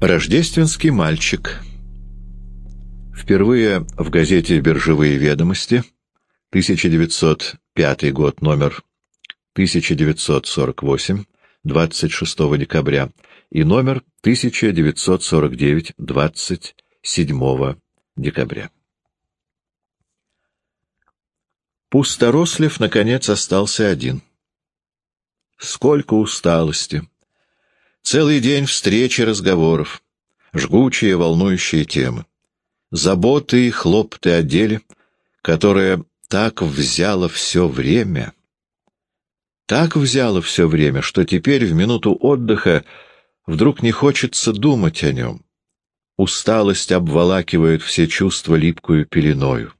Рождественский мальчик. Впервые в газете «Биржевые ведомости» 1905 год, номер 1948, 26 декабря, и номер 1949, 27 декабря. Пусторослев, наконец, остался один. Сколько усталости! Целый день встреч и разговоров, жгучие волнующие темы, заботы и хлопты о деле, которое так взяло все время. Так взяло все время, что теперь в минуту отдыха вдруг не хочется думать о нем. Усталость обволакивает все чувства липкую пеленою.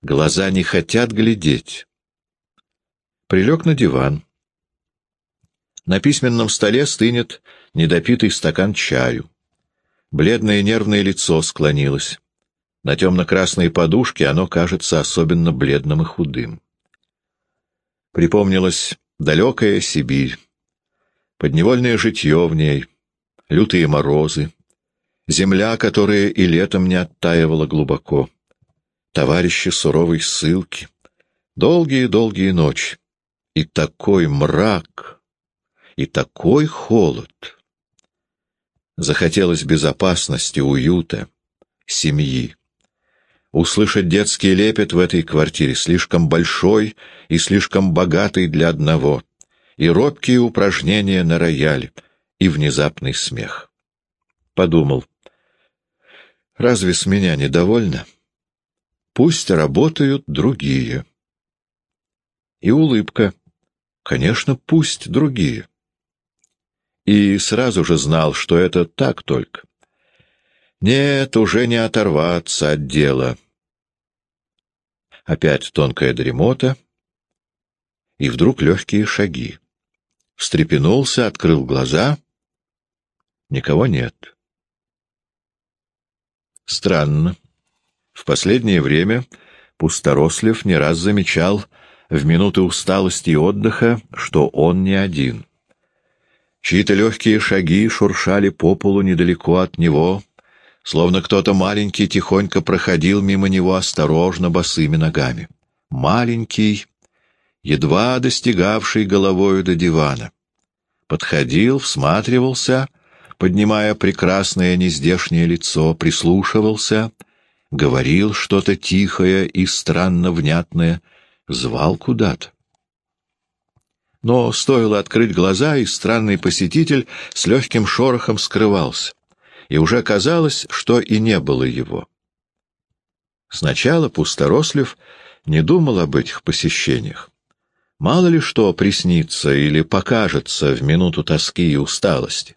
Глаза не хотят глядеть. Прилег на диван. На письменном столе стынет недопитый стакан чаю. Бледное нервное лицо склонилось. На темно-красной подушке оно кажется особенно бледным и худым. Припомнилась далекая Сибирь, подневольное житье в ней, лютые морозы, земля, которая и летом не оттаивала глубоко, товарищи суровой ссылки, долгие-долгие ночи, и такой мрак — и такой холод. Захотелось безопасности, уюта, семьи. Услышать детский лепет в этой квартире слишком большой и слишком богатый для одного, и робкие упражнения на рояле, и внезапный смех. Подумал, разве с меня недовольно? Пусть работают другие. И улыбка. Конечно, пусть другие и сразу же знал, что это так только. Нет, уже не оторваться от дела. Опять тонкая дремота, и вдруг легкие шаги. Встрепенулся, открыл глаза. Никого нет. Странно. В последнее время Пусторослев не раз замечал в минуты усталости и отдыха, что он не один. Чьи-то легкие шаги шуршали по полу недалеко от него, словно кто-то маленький тихонько проходил мимо него осторожно босыми ногами. Маленький, едва достигавший головою до дивана. Подходил, всматривался, поднимая прекрасное нездешнее лицо, прислушивался, говорил что-то тихое и странно внятное, звал куда-то. Но стоило открыть глаза, и странный посетитель с легким шорохом скрывался, и уже казалось, что и не было его. Сначала Пусторослев не думал об этих посещениях. Мало ли что приснится или покажется в минуту тоски и усталости.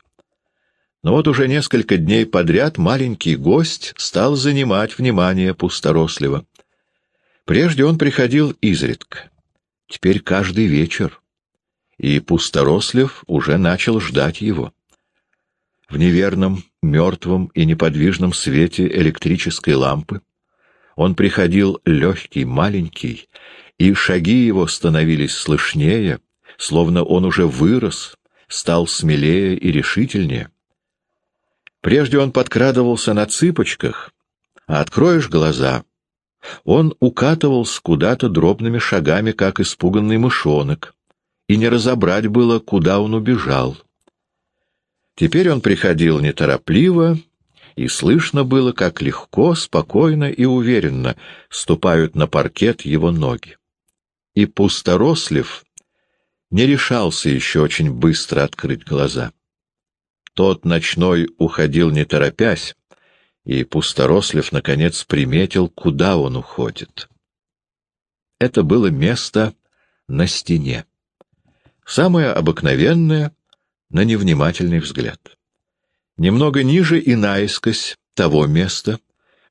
Но вот уже несколько дней подряд маленький гость стал занимать внимание Пусторослева. Прежде он приходил изредка, теперь каждый вечер и Пусторослев уже начал ждать его. В неверном, мертвом и неподвижном свете электрической лампы он приходил легкий, маленький, и шаги его становились слышнее, словно он уже вырос, стал смелее и решительнее. Прежде он подкрадывался на цыпочках, а откроешь глаза — он укатывался куда-то дробными шагами, как испуганный мышонок, и не разобрать было, куда он убежал. Теперь он приходил неторопливо, и слышно было, как легко, спокойно и уверенно ступают на паркет его ноги. И пусторослив не решался еще очень быстро открыть глаза. Тот ночной уходил не торопясь, и Пусторослев, наконец, приметил, куда он уходит. Это было место на стене самое обыкновенное на невнимательный взгляд. Немного ниже и наискось того места,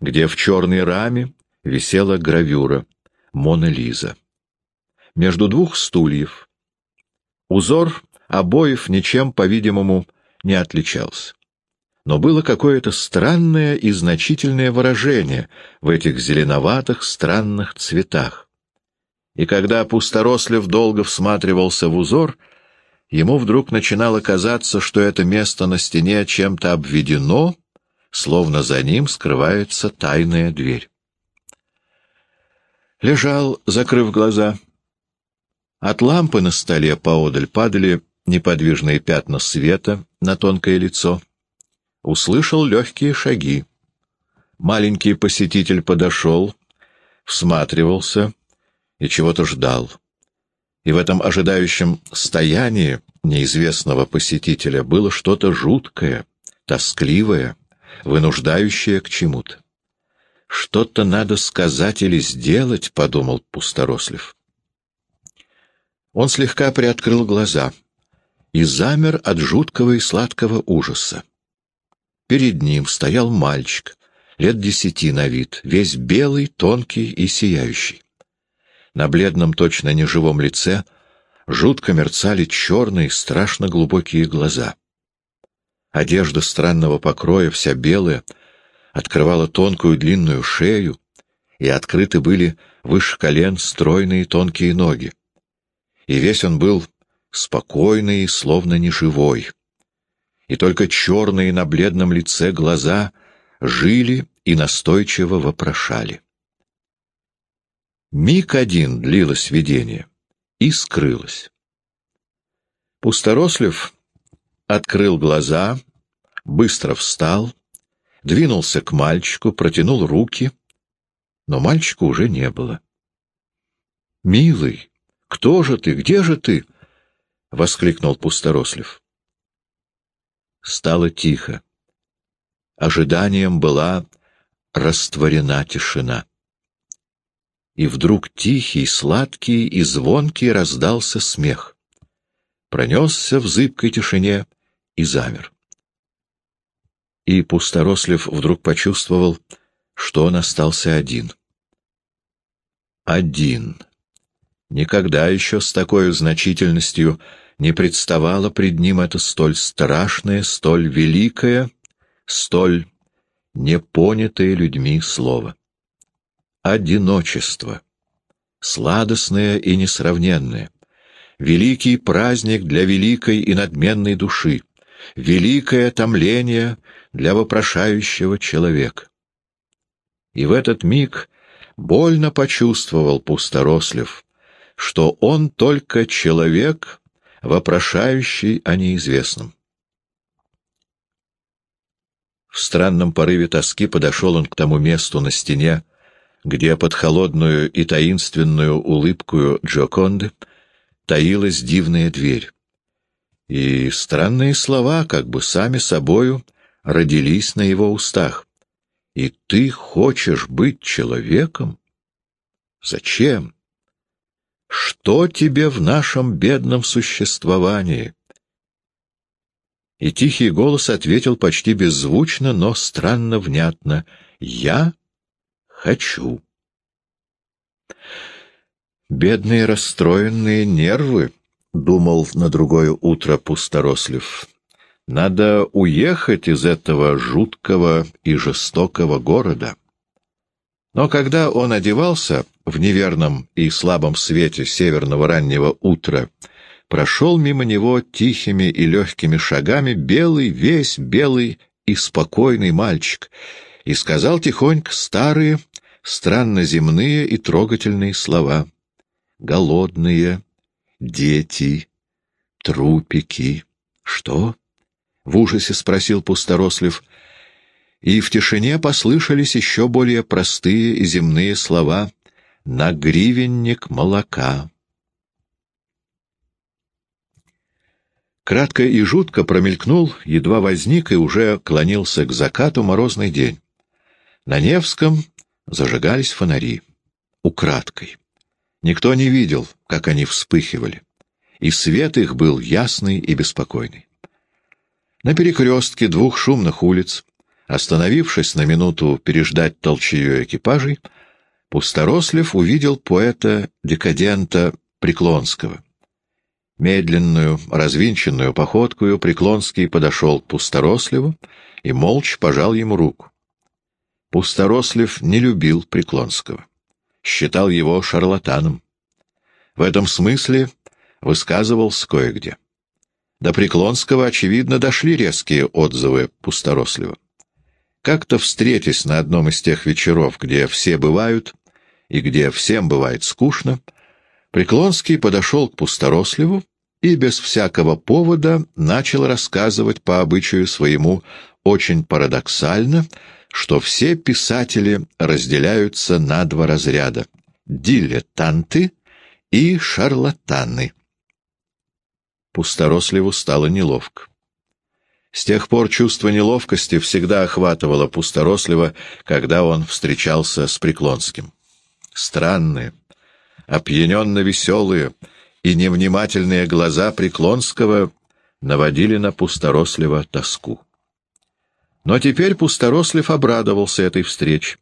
где в черной раме висела гравюра «Мона Лиза». Между двух стульев. Узор обоев ничем, по-видимому, не отличался. Но было какое-то странное и значительное выражение в этих зеленоватых странных цветах и когда Пусторослев долго всматривался в узор, ему вдруг начинало казаться, что это место на стене чем-то обведено, словно за ним скрывается тайная дверь. Лежал, закрыв глаза. От лампы на столе поодаль падали неподвижные пятна света на тонкое лицо. Услышал легкие шаги. Маленький посетитель подошел, всматривался и чего-то ждал. И в этом ожидающем стоянии неизвестного посетителя было что-то жуткое, тоскливое, вынуждающее к чему-то. «Что-то надо сказать или сделать», — подумал Пусторослив. Он слегка приоткрыл глаза и замер от жуткого и сладкого ужаса. Перед ним стоял мальчик, лет десяти на вид, весь белый, тонкий и сияющий. На бледном, точно неживом лице жутко мерцали черные, страшно глубокие глаза. Одежда странного покроя, вся белая, открывала тонкую длинную шею, и открыты были выше колен стройные тонкие ноги. И весь он был спокойный, словно неживой. И только черные на бледном лице глаза жили и настойчиво вопрошали. Миг один длилось видение и скрылось. Пусторослев открыл глаза, быстро встал, двинулся к мальчику, протянул руки, но мальчика уже не было. «Милый, кто же ты? Где же ты?» — воскликнул Пусторослев. Стало тихо. Ожиданием была растворена тишина. И вдруг тихий, сладкий и звонкий раздался смех. Пронесся в зыбкой тишине и замер. И Пусторослев вдруг почувствовал, что он остался один. Один. Никогда еще с такой значительностью не представало пред ним это столь страшное, столь великое, столь непонятое людьми слово. Одиночество. Сладостное и несравненное. Великий праздник для великой и надменной души. Великое томление для вопрошающего человека. И в этот миг больно почувствовал Пусторослев, что он только человек, вопрошающий о неизвестном. В странном порыве тоски подошел он к тому месту на стене, где под холодную и таинственную улыбкою Джоконды таилась дивная дверь. И странные слова, как бы сами собою, родились на его устах. «И ты хочешь быть человеком? Зачем? Что тебе в нашем бедном существовании?» И тихий голос ответил почти беззвучно, но странно внятно. «Я хочу». «Бедные расстроенные нервы», — думал на другое утро Пусторослив. «Надо уехать из этого жуткого и жестокого города». Но когда он одевался в неверном и слабом свете северного раннего утра, прошел мимо него тихими и легкими шагами белый, весь белый и спокойный мальчик, и сказал тихонько старые, странно земные и трогательные слова. «Голодные, дети, трупики». «Что?» — в ужасе спросил Пусторослив. И в тишине послышались еще более простые и земные слова «на гривенник молока». Кратко и жутко промелькнул, едва возник и уже клонился к закату морозный день. На Невском зажигались фонари. Украдкой. Никто не видел, как они вспыхивали. И свет их был ясный и беспокойный. На перекрестке двух шумных улиц, остановившись на минуту переждать толчею экипажей, Пусторослев увидел поэта-декадента Преклонского — Медленную, развинченную походкою Преклонский подошел к Пусторосливу и молча пожал ему руку. Пусторослив не любил Преклонского, считал его шарлатаном. В этом смысле высказывался кое-где. До Преклонского, очевидно, дошли резкие отзывы Пусторослива. Как-то встретясь на одном из тех вечеров, где все бывают и где всем бывает скучно, Преклонский подошел к Пусторосливу и без всякого повода начал рассказывать по обычаю своему очень парадоксально, что все писатели разделяются на два разряда — дилетанты и шарлатаны. Пусторосливу стало неловко. С тех пор чувство неловкости всегда охватывало Пусторослива, когда он встречался с Преклонским. Странные, опьяненно веселые и невнимательные глаза Преклонского наводили на Пусторослива тоску. Но теперь Пусторослив обрадовался этой встрече.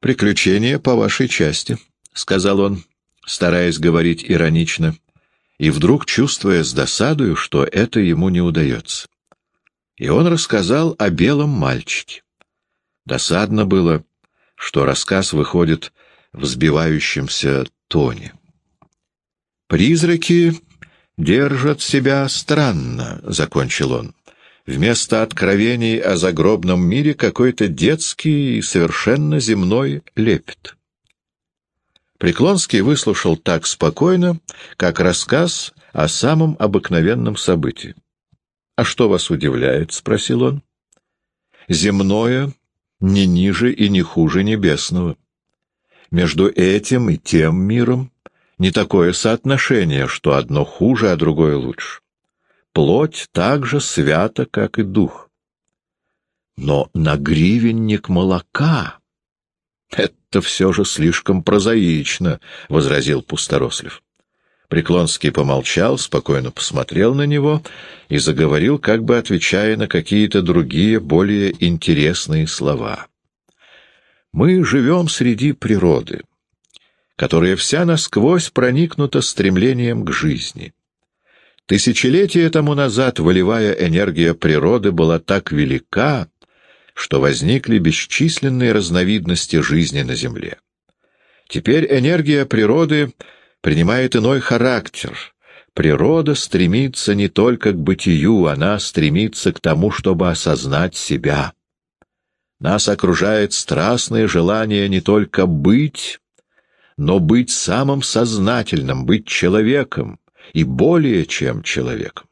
«Приключение по вашей части», — сказал он, стараясь говорить иронично, и вдруг чувствуя с досадою, что это ему не удается. И он рассказал о белом мальчике. Досадно было, что рассказ выходит в сбивающемся тоне. «Призраки держат себя странно», — закончил он. Вместо откровений о загробном мире какой-то детский и совершенно земной лепет. Преклонский выслушал так спокойно, как рассказ о самом обыкновенном событии. «А что вас удивляет?» — спросил он. «Земное не ниже и не хуже небесного. Между этим и тем миром не такое соотношение, что одно хуже, а другое лучше плоть так же свята, как и дух. Но на гривенник молока — это все же слишком прозаично, — возразил Пусторослив. Преклонский помолчал, спокойно посмотрел на него и заговорил, как бы отвечая на какие-то другие, более интересные слова. «Мы живем среди природы, которая вся насквозь проникнута стремлением к жизни. Тысячелетия тому назад волевая энергия природы была так велика, что возникли бесчисленные разновидности жизни на Земле. Теперь энергия природы принимает иной характер. Природа стремится не только к бытию, она стремится к тому, чтобы осознать себя. Нас окружает страстное желание не только быть, но быть самым сознательным, быть человеком, и более чем человеком.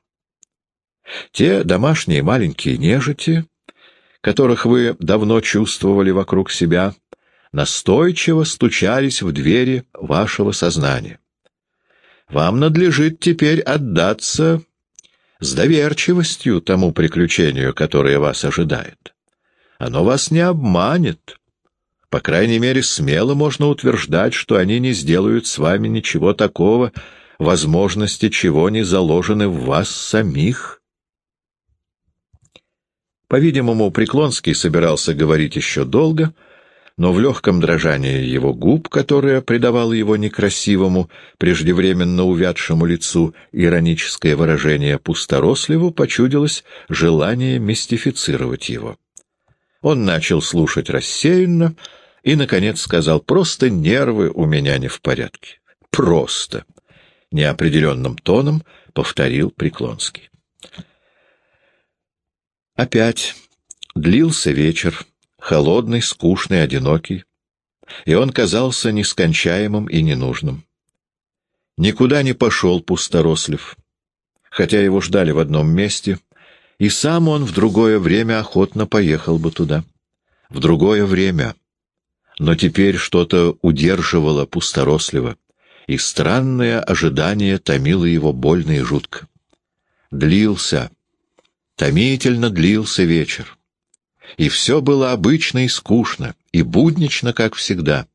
Те домашние маленькие нежити, которых вы давно чувствовали вокруг себя, настойчиво стучались в двери вашего сознания. Вам надлежит теперь отдаться с доверчивостью тому приключению, которое вас ожидает. Оно вас не обманет. По крайней мере, смело можно утверждать, что они не сделают с вами ничего такого, возможности чего не заложены в вас самих. По-видимому, Преклонский собирался говорить еще долго, но в легком дрожании его губ, которое придавало его некрасивому, преждевременно увядшему лицу ироническое выражение пусторосливу, почудилось желание мистифицировать его. Он начал слушать рассеянно и, наконец, сказал, «Просто нервы у меня не в порядке. Просто неопределенным тоном повторил Преклонский. Опять длился вечер, холодный, скучный, одинокий, и он казался нескончаемым и ненужным. Никуда не пошел Пусторослив, хотя его ждали в одном месте, и сам он в другое время охотно поехал бы туда. В другое время. Но теперь что-то удерживало Пусторослива и странное ожидание томило его больно и жутко. Длился, томительно длился вечер. И все было обычно и скучно, и буднично, как всегда.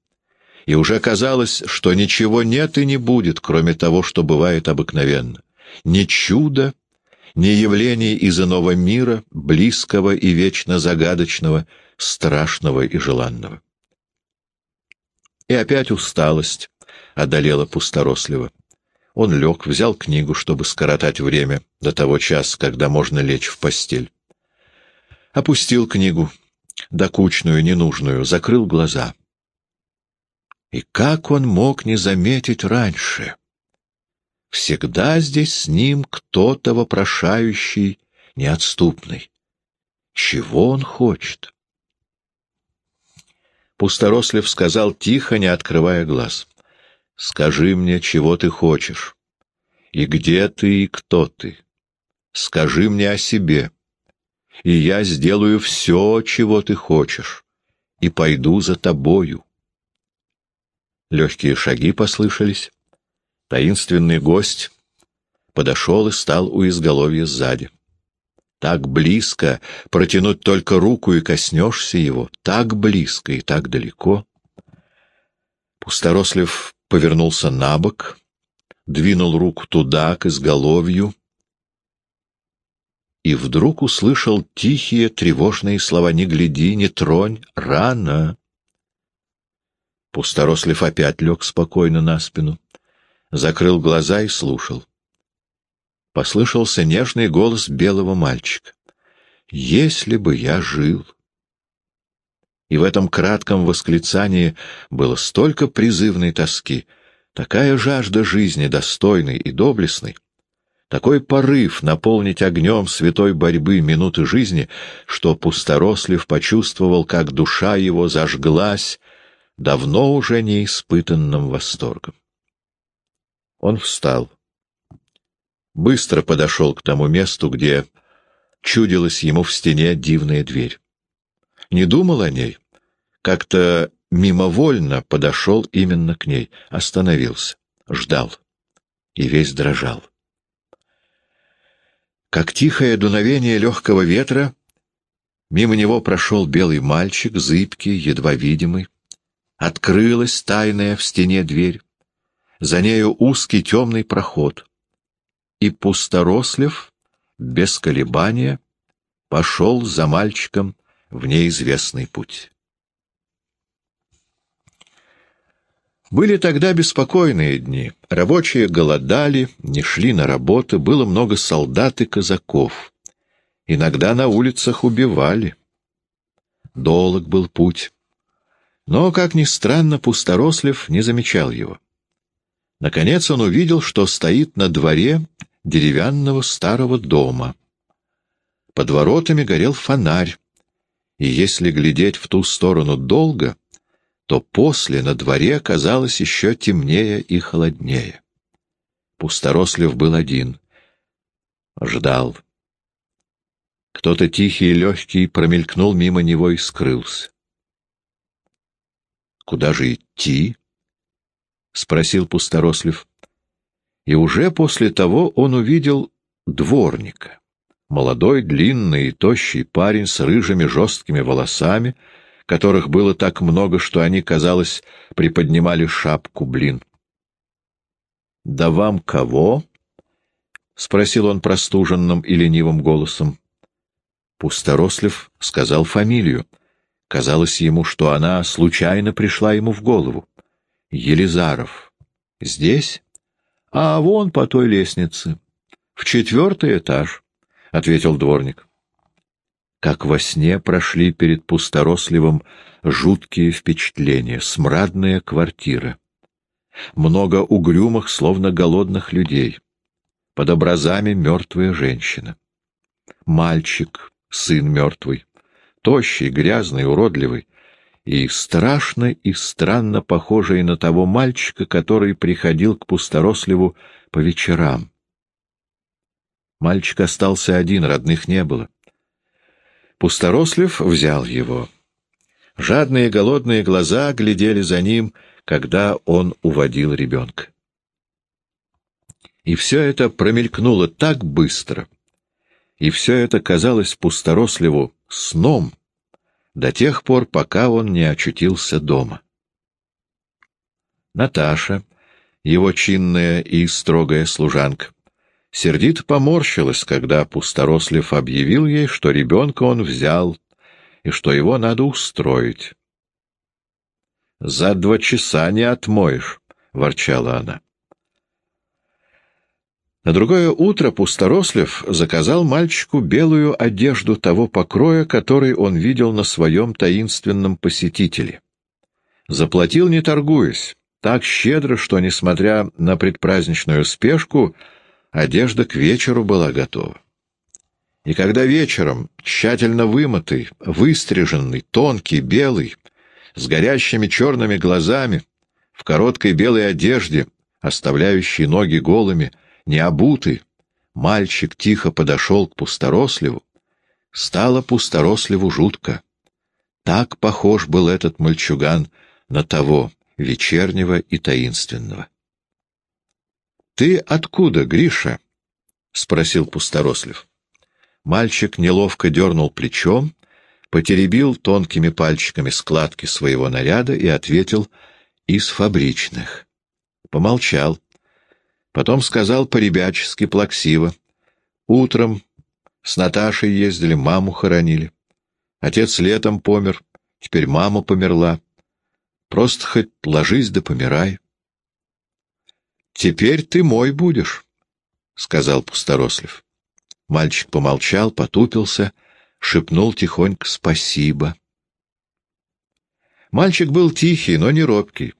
И уже казалось, что ничего нет и не будет, кроме того, что бывает обыкновенно. Ни чуда, ни явлений из иного мира, близкого и вечно загадочного, страшного и желанного. И опять усталость, одолела пусторосливо. Он лег, взял книгу, чтобы скоротать время до того часа, когда можно лечь в постель. Опустил книгу, докучную, ненужную, закрыл глаза. И как он мог не заметить раньше? Всегда здесь с ним кто-то вопрошающий, неотступный. Чего он хочет? Пусторослев сказал тихо, не открывая глаз. «Скажи мне, чего ты хочешь, и где ты, и кто ты. Скажи мне о себе, и я сделаю все, чего ты хочешь, и пойду за тобою». Легкие шаги послышались. Таинственный гость подошел и стал у изголовья сзади. Так близко, протянуть только руку и коснешься его, так близко и так далеко. Пусторослив повернулся на бок, двинул руку туда, к изголовью, и вдруг услышал тихие, тревожные слова «Не гляди, не тронь, рано!» Пусторослив опять лег спокойно на спину закрыл глаза и слушал. Послышался нежный голос белого мальчика. «Если бы я жил!» И в этом кратком восклицании было столько призывной тоски, такая жажда жизни, достойной и доблестной, такой порыв наполнить огнем святой борьбы минуты жизни, что Пусторослив почувствовал, как душа его зажглась давно уже неиспытанным восторгом. Он встал. Быстро подошел к тому месту, где чудилась ему в стене дивная дверь. Не думал о ней. Как-то мимовольно подошел именно к ней, остановился, ждал и весь дрожал. Как тихое дуновение легкого ветра, мимо него прошел белый мальчик, зыбкий, едва видимый. Открылась тайная в стене дверь за нею узкий темный проход. И Пусторослев, без колебания, пошел за мальчиком в неизвестный путь. Были тогда беспокойные дни. Рабочие голодали, не шли на работу, было много солдат и казаков. Иногда на улицах убивали. Долг был путь. Но, как ни странно, Пусторослев не замечал его. Наконец он увидел, что стоит на дворе деревянного старого дома. Под воротами горел фонарь, и если глядеть в ту сторону долго, то после на дворе казалось еще темнее и холоднее. Пусторослев был один. Ждал. Кто-то тихий и легкий промелькнул мимо него и скрылся. Куда же идти? — спросил Пусторослив. И уже после того он увидел дворника. Молодой, длинный и тощий парень с рыжими жесткими волосами, которых было так много, что они, казалось, приподнимали шапку блин. «Да вам кого?» — спросил он простуженным и ленивым голосом. Пусторослив сказал фамилию. Казалось ему, что она случайно пришла ему в голову. Елизаров. Здесь? А вон по той лестнице. В четвертый этаж, — ответил дворник. Как во сне прошли перед пусторосливым жуткие впечатления, смрадная квартира. Много угрюмых, словно голодных людей. Под образами мертвая женщина. Мальчик, сын мертвый, тощий, грязный, уродливый, и страшно и странно похожий на того мальчика, который приходил к Пусторосливу по вечерам. Мальчик остался один, родных не было. Пусторослив взял его. Жадные голодные глаза глядели за ним, когда он уводил ребенка. И все это промелькнуло так быстро, и все это казалось Пусторосливу сном, до тех пор, пока он не очутился дома. Наташа, его чинная и строгая служанка, сердито поморщилась, когда Пусторослев объявил ей, что ребенка он взял и что его надо устроить. «За два часа не отмоешь», — ворчала она. На другое утро Пусторослев заказал мальчику белую одежду того покроя, который он видел на своем таинственном посетителе. Заплатил, не торгуясь, так щедро, что, несмотря на предпраздничную спешку, одежда к вечеру была готова. И когда вечером, тщательно вымытый, выстриженный, тонкий, белый, с горящими черными глазами, в короткой белой одежде, оставляющей ноги голыми, не обутый, мальчик тихо подошел к пусторосливу, стало пусторосливу жутко. Так похож был этот мальчуган на того, вечернего и таинственного. — Ты откуда, Гриша? — спросил Пусторослив. Мальчик неловко дернул плечом, потеребил тонкими пальчиками складки своего наряда и ответил «из фабричных». Помолчал. Потом сказал по-ребячески плаксиво. «Утром с Наташей ездили, маму хоронили. Отец летом помер, теперь мама померла. Просто хоть ложись да помирай. — Теперь ты мой будешь, — сказал Пусторослив. Мальчик помолчал, потупился, шепнул тихонько «спасибо». Мальчик был тихий, но не робкий.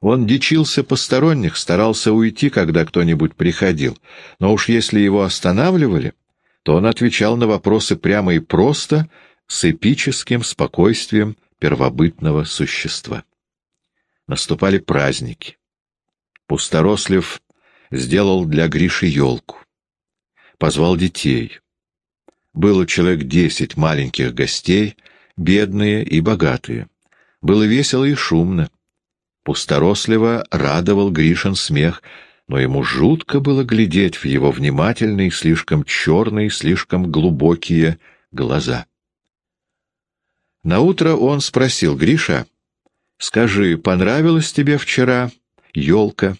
Он дичился посторонних, старался уйти, когда кто-нибудь приходил, но уж если его останавливали, то он отвечал на вопросы прямо и просто, с эпическим спокойствием первобытного существа. Наступали праздники. Пусторослив сделал для Гриши елку. Позвал детей. Было человек десять маленьких гостей, бедные и богатые. Было весело и шумно. Пусторослива радовал Гришин смех, но ему жутко было глядеть в его внимательные, слишком черные, слишком глубокие глаза. Наутро он спросил Гриша, Скажи, понравилась тебе вчера елка?»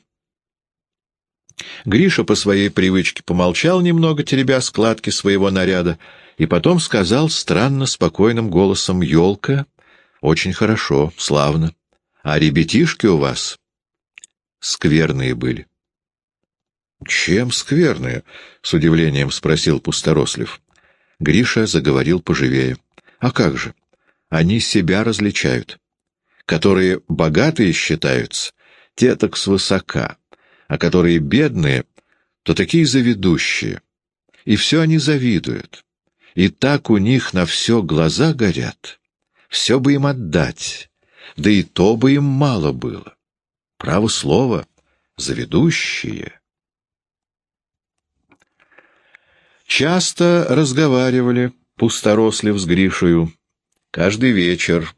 Гриша по своей привычке помолчал немного, теребя складки своего наряда, и потом сказал странно спокойным голосом «Елка, очень хорошо, славно. А ребятишки у вас скверные были». «Чем скверные?» — с удивлением спросил Пусторослив. Гриша заговорил поживее. «А как же? Они себя различают которые богатые считаются, те так свысока, а которые бедные, то такие заведущие. И все они завидуют. И так у них на все глаза горят. Все бы им отдать, да и то бы им мало было. Право слово, заведущие. Часто разговаривали пусторослив с Гришею. Каждый вечер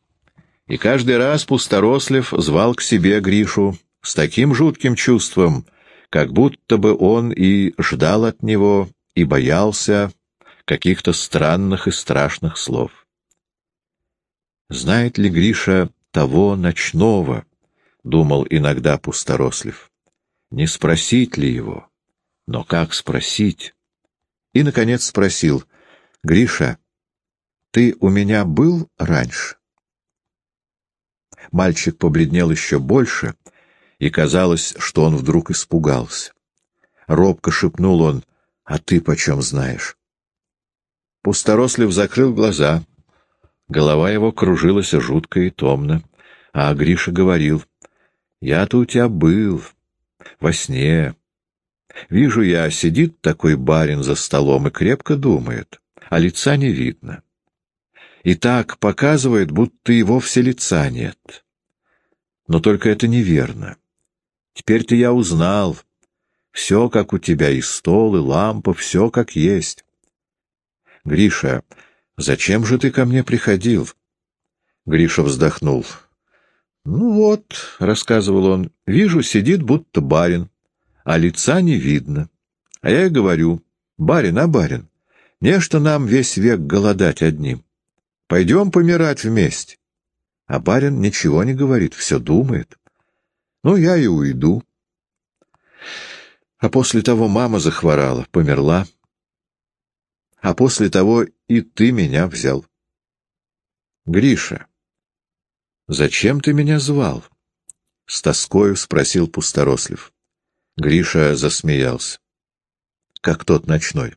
и каждый раз Пусторослев звал к себе Гришу с таким жутким чувством, как будто бы он и ждал от него, и боялся каких-то странных и страшных слов. «Знает ли Гриша того ночного?» — думал иногда Пусторослев. «Не спросить ли его? Но как спросить?» И, наконец, спросил, «Гриша, ты у меня был раньше?» Мальчик побледнел еще больше, и казалось, что он вдруг испугался. Робко шепнул он, «А ты почем знаешь?» Пусторослив закрыл глаза. Голова его кружилась жутко и томно. А Гриша говорил, «Я-то у тебя был, во сне. Вижу я, сидит такой барин за столом и крепко думает, а лица не видно и так показывает, будто и вовсе лица нет. Но только это неверно. Теперь-то я узнал. Все, как у тебя, и стол, и лампа, все как есть. Гриша, зачем же ты ко мне приходил? Гриша вздохнул. Ну вот, — рассказывал он, — вижу, сидит будто барин, а лица не видно. А я и говорю, барин, а барин, нечто нам весь век голодать одним. Пойдем помирать вместе. А барин ничего не говорит, все думает. Ну, я и уйду. А после того мама захворала, померла. А после того и ты меня взял. Гриша, зачем ты меня звал? С тоскою спросил Пусторослив. Гриша засмеялся. Как тот ночной.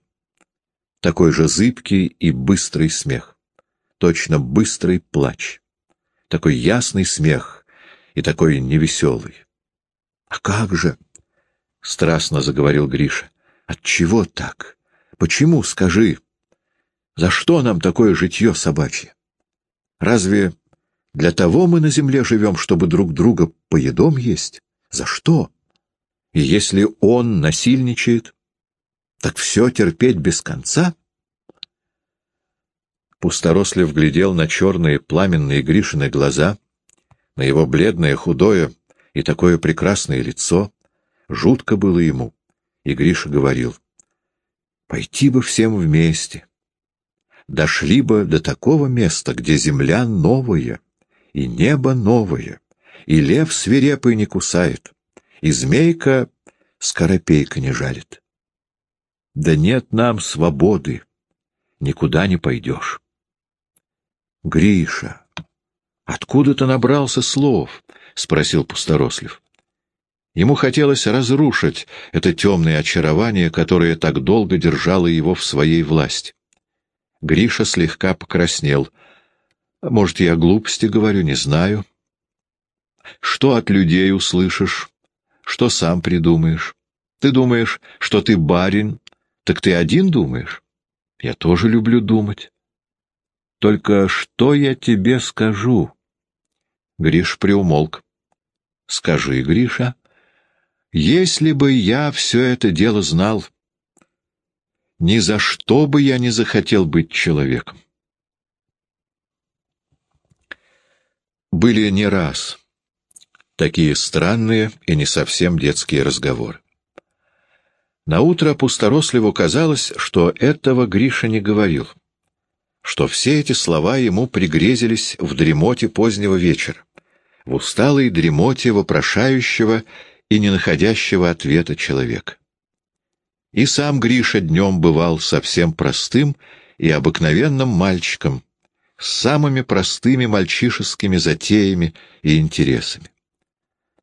Такой же зыбкий и быстрый смех точно быстрый плач. Такой ясный смех и такой невеселый. А как же? — страстно заговорил Гриша. — Отчего так? Почему, скажи? За что нам такое житье собачье? Разве для того мы на земле живем, чтобы друг друга по едом есть? За что? И если он насильничает, так все терпеть без конца? Пусторослив глядел на черные пламенные Гришины глаза, на его бледное, худое и такое прекрасное лицо. Жутко было ему, и Гриша говорил, «Пойти бы всем вместе, дошли бы до такого места, где земля новая, и небо новое, и лев свирепый не кусает, и змейка скоропейка не жалит. Да нет нам свободы, никуда не пойдешь. Гриша, откуда ты набрался слов? — спросил Пусторослив. Ему хотелось разрушить это темное очарование, которое так долго держало его в своей власти. Гриша слегка покраснел. «Может, я глупости говорю, не знаю. Что от людей услышишь? Что сам придумаешь? Ты думаешь, что ты барин? Так ты один думаешь? Я тоже люблю думать. Только что я тебе скажу?» Гриш приумолк. «Скажи, Гриша, если бы я все это дело знал, ни за что бы я не захотел быть человеком. Были не раз такие странные и не совсем детские разговоры. Наутро Пусторосливу казалось, что этого Гриша не говорил, что все эти слова ему пригрезились в дремоте позднего вечера, в усталой дремоте вопрошающего и не находящего ответа человека. И сам Гриша днем бывал совсем простым и обыкновенным мальчиком, с самыми простыми мальчишескими затеями и интересами.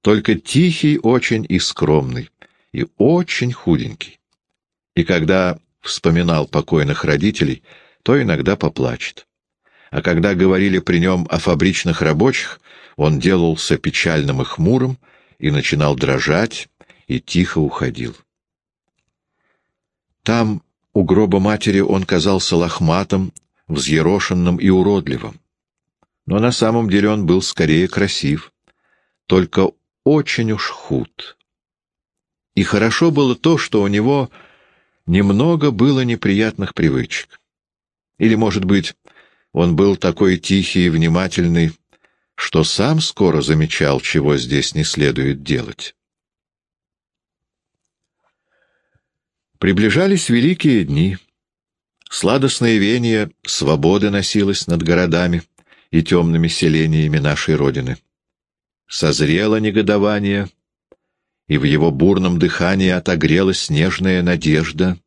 Только тихий очень и скромный, и очень худенький. И когда вспоминал покойных родителей, то иногда поплачет. А когда говорили при нем о фабричных рабочих, он делался печальным и хмурым, и начинал дрожать, и тихо уходил. Там, у гроба матери, он казался лохматым, взъерошенным и уродливым. Но на самом деле он был скорее красив, только очень уж худ. И хорошо было то, что у него немного было неприятных привычек. Или, может быть, он был такой тихий и внимательный, что сам скоро замечал, чего здесь не следует делать. Приближались великие дни. Сладостное вение свободы носилось над городами и темными селениями нашей Родины. Созрело негодование, и в его бурном дыхании отогрелась нежная надежда,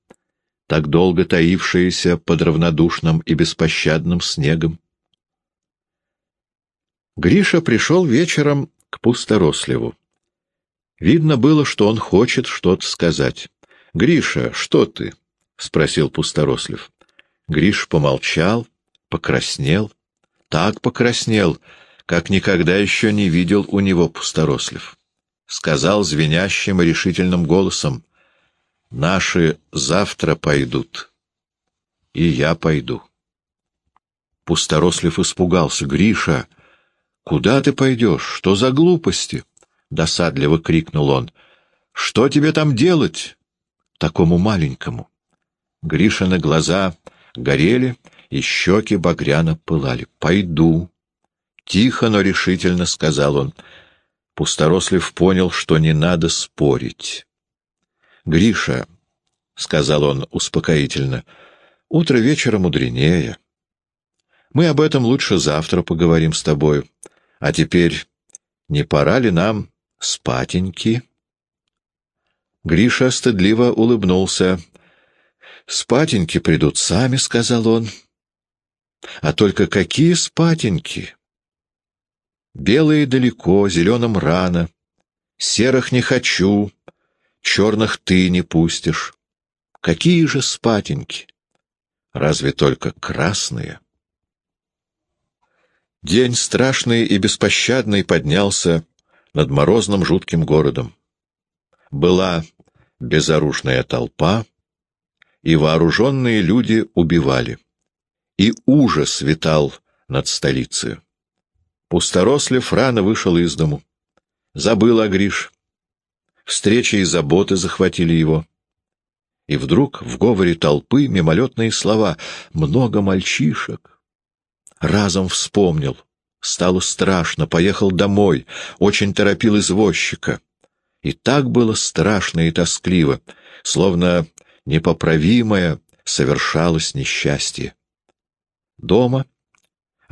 так долго таившаяся под равнодушным и беспощадным снегом. Гриша пришел вечером к Пусторосливу. Видно было, что он хочет что-то сказать. — Гриша, что ты? — спросил Пусторослив. Гриш помолчал, покраснел. Так покраснел, как никогда еще не видел у него Пусторослив. Сказал звенящим и решительным голосом, — Наши завтра пойдут, и я пойду. Пусторослив испугался. — Гриша, куда ты пойдешь? Что за глупости? — досадливо крикнул он. — Что тебе там делать? такому маленькому. Гришины глаза горели, и щеки багряно пылали. «Пойду!» Тихо, но решительно сказал он. Пусторослив понял, что не надо спорить. «Гриша», — сказал он успокоительно, — «утро вечера мудренее. Мы об этом лучше завтра поговорим с тобой. А теперь не пора ли нам спатеньки?» Гриша стыдливо улыбнулся. «Спатеньки придут сами», — сказал он. «А только какие спатеньки?» «Белые далеко, зеленым рано. Серых не хочу, черных ты не пустишь. Какие же спатеньки? Разве только красные?» День страшный и беспощадный поднялся над морозным жутким городом. была безоружная толпа, и вооруженные люди убивали. И ужас витал над столицей. Пусторослев рано вышел из дому. Забыл о Гриш. Встречи и заботы захватили его. И вдруг в говоре толпы мимолетные слова «много мальчишек». Разом вспомнил. Стало страшно, поехал домой, очень торопил извозчика. И так было страшно и тоскливо, словно непоправимое совершалось несчастье. Дома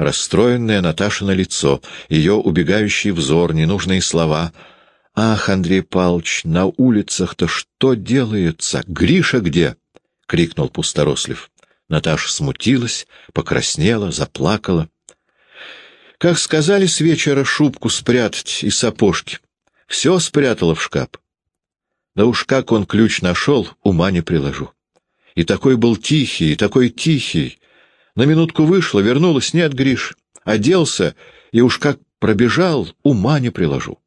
расстроенное Наташа на лицо, ее убегающий взор, ненужные слова. «Ах, Андрей Павлович, на улицах-то что делается? Гриша где?» — крикнул Пусторослив. Наташа смутилась, покраснела, заплакала. Как сказали с вечера шубку спрятать и сапожки. Все спрятала в шкаф. Да уж как он ключ нашел, ума не приложу. И такой был тихий, и такой тихий. На минутку вышла, вернулась, нет, Гриш. Оделся, и уж как пробежал, ума не приложу.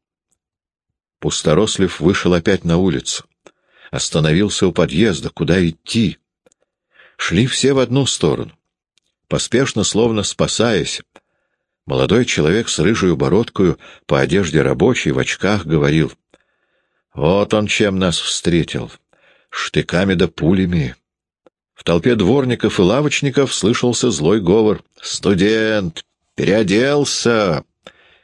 Пусторослив вышел опять на улицу. Остановился у подъезда. Куда идти? Шли все в одну сторону. Поспешно, словно спасаясь, молодой человек с рыжую бородкою, по одежде рабочей, в очках, говорил. Вот он чем нас встретил. Штыками да пулями. В толпе дворников и лавочников слышался злой говор. «Студент! Переоделся!»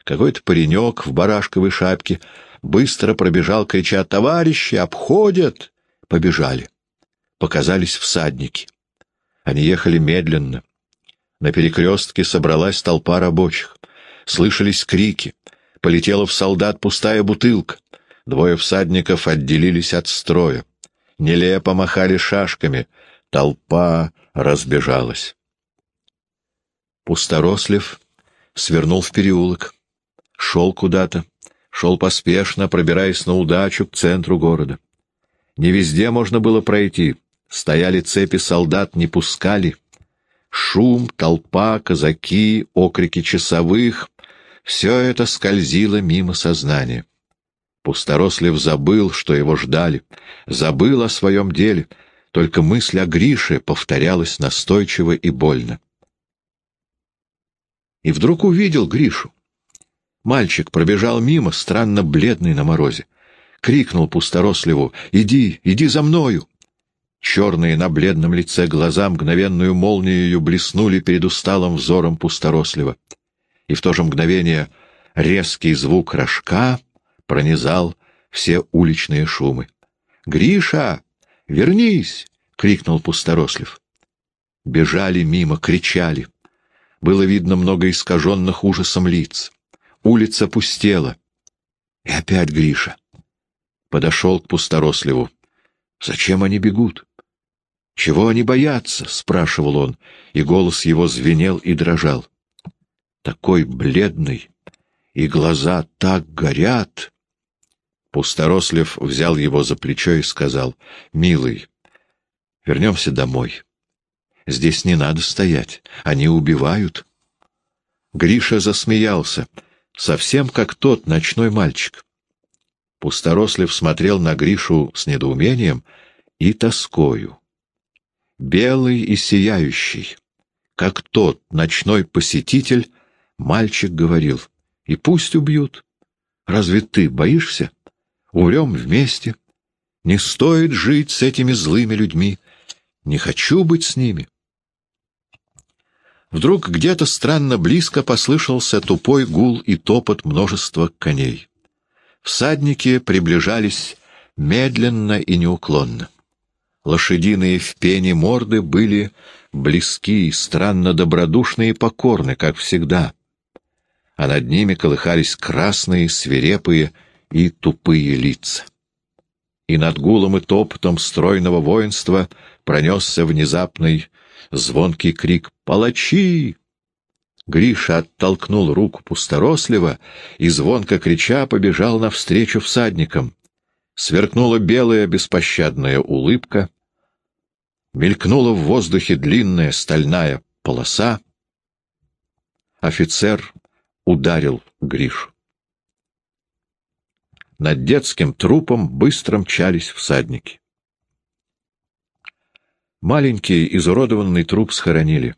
Какой-то паренек в барашковой шапке быстро пробежал, крича «Товарищи! Обходят!» Побежали. Показались всадники. Они ехали медленно. На перекрестке собралась толпа рабочих. Слышались крики. Полетела в солдат пустая бутылка. Двое всадников отделились от строя. Нелепо махали шашками — Толпа разбежалась. Пусторослив свернул в переулок, шел куда-то, шел поспешно, пробираясь на удачу к центру города. Не везде можно было пройти, стояли цепи солдат, не пускали. Шум, толпа, казаки, окрики часовых — все это скользило мимо сознания. Пусторослив забыл, что его ждали, забыл о своем деле — только мысль о Грише повторялась настойчиво и больно. И вдруг увидел Гришу. Мальчик пробежал мимо, странно бледный на морозе. Крикнул пусторосливу «Иди, иди за мною!» Черные на бледном лице глаза мгновенную молнией блеснули перед усталым взором пусторослива. И в то же мгновение резкий звук рожка пронизал все уличные шумы. «Гриша!» «Вернись!» — крикнул Пусторослив. Бежали мимо, кричали. Было видно много искаженных ужасом лиц. Улица пустела. И опять Гриша. Подошел к Пусторосливу. «Зачем они бегут?» «Чего они боятся?» — спрашивал он, и голос его звенел и дрожал. «Такой бледный, и глаза так горят!» Пусторослев взял его за плечо и сказал, «Милый, вернемся домой. Здесь не надо стоять, они убивают». Гриша засмеялся, совсем как тот ночной мальчик. Пусторослев смотрел на Гришу с недоумением и тоскою. Белый и сияющий, как тот ночной посетитель, мальчик говорил, «И пусть убьют. Разве ты боишься?» Умрем вместе. Не стоит жить с этими злыми людьми. Не хочу быть с ними. Вдруг где-то странно близко послышался тупой гул и топот множества коней. Всадники приближались медленно и неуклонно. Лошадиные в пене морды были близки, странно добродушны и покорны, как всегда. А над ними колыхались красные, свирепые, и тупые лица. И над гулом и топотом стройного воинства пронесся внезапный звонкий крик «Палачи!». Гриша оттолкнул руку пусторослива и, звонко крича, побежал навстречу всадникам. Сверкнула белая беспощадная улыбка, мелькнула в воздухе длинная стальная полоса. Офицер ударил Гришу. над детским трупом быстро мчались всадники. Маленький изуродованный труп схоронили.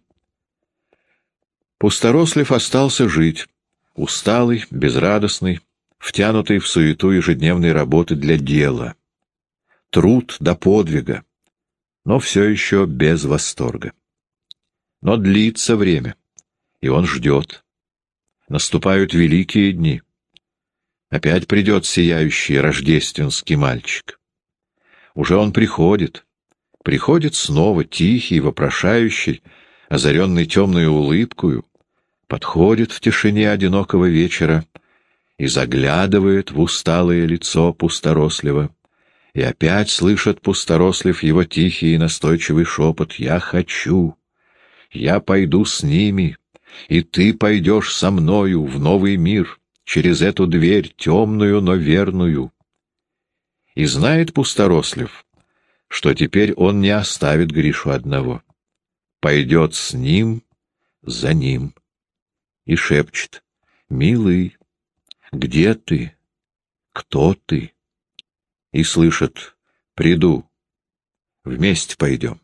Пусторослив остался жить, усталый, безрадостный, втянутый в суету ежедневной работы для дела. Труд до подвига, но все еще без восторга. Но длится время, и он ждет. Наступают великие дни. Опять придет сияющий рождественский мальчик. Уже он приходит, приходит снова тихий, вопрошающий, озаренный темной улыбкою, подходит в тишине одинокого вечера и заглядывает в усталое лицо пусторослива, и опять слышит пусторослив его тихий и настойчивый шепот «Я хочу! Я пойду с ними, и ты пойдешь со мною в новый мир, через эту дверь темную, но верную». И знает пусторослив, что теперь он не оставит Гришу одного. Пойдет с ним, за ним. И шепчет, «Милый, где ты? Кто ты?» И слышит, «Приду, вместе пойдем».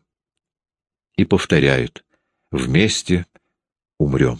И повторяет, «Вместе умрем».